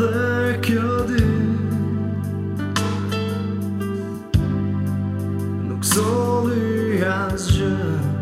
Dhe kjo di Nuk zonu jashtë që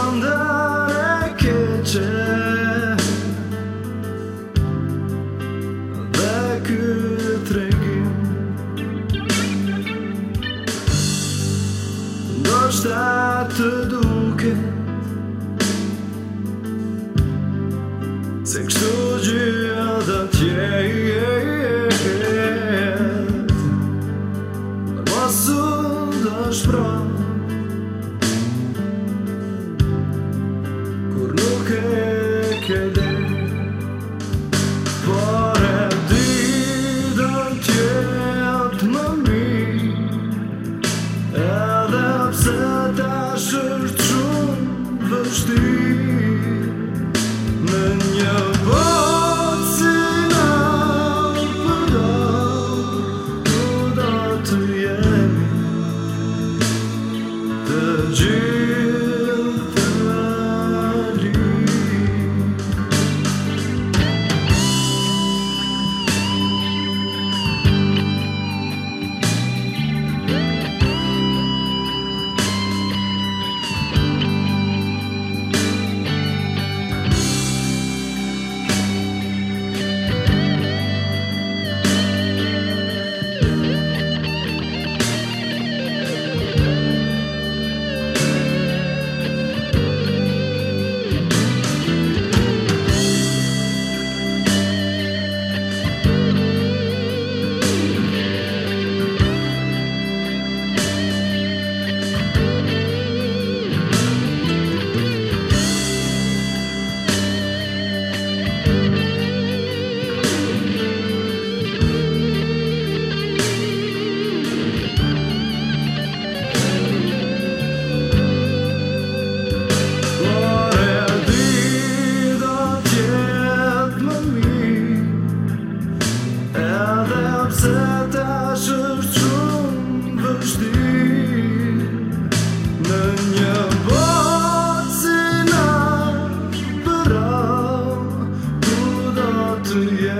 mostrato duche Se kështu da dhe tjetë Në das dhe shpra Kur dia. to you.